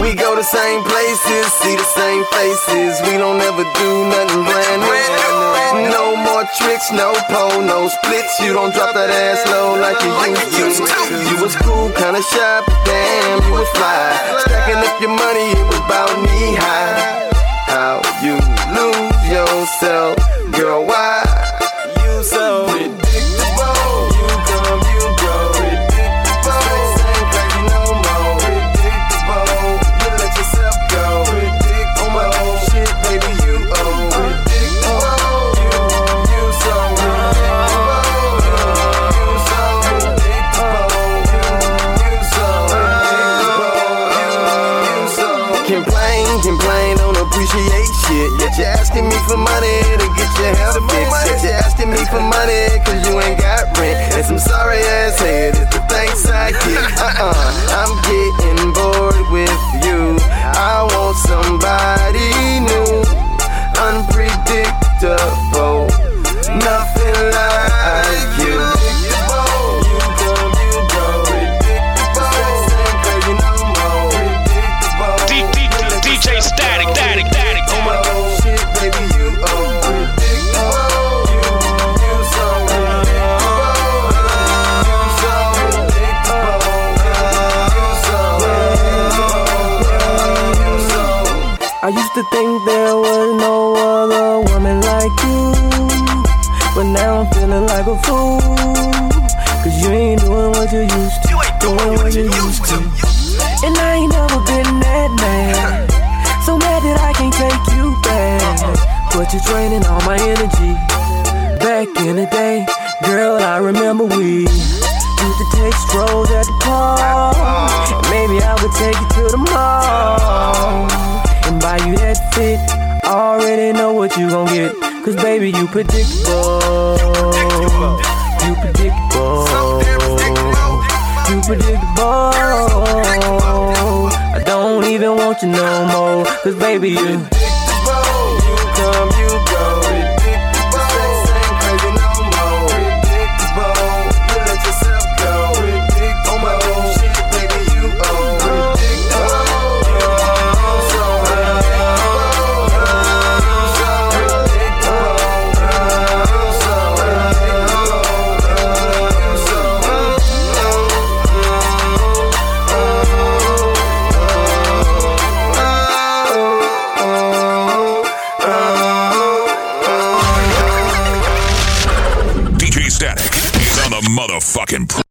We go to same places, see the same faces. We don't ever do nothing brand new. No more tricks, no pole, no splits. You don't drop that ass low like you used to. You was cool, kinda shy, but damn, you was fly. Stacking up your money, it was about knee high. How you lose yourself, complain, complain, don't appreciate shit. Yet you're asking me for money to get your hair fixed. Yet you're asking me for money used to think there was no other woman like you. But now I'm feeling like a fool. Cause you ain't doing what you used to. You ain't doing what you used to. And I ain't never been that mad. So mad that I can't take you back. Uh-uh. But you're draining all my energy. Back in the day, girl, I remember we used to take strolls at the park. And maybe I would take you to the mall buy you that fit. Already know what you gon' get. Cause baby, you predictable. You predictable. You predictable. I don't even want you no more. Cause baby, you. Motherfucking.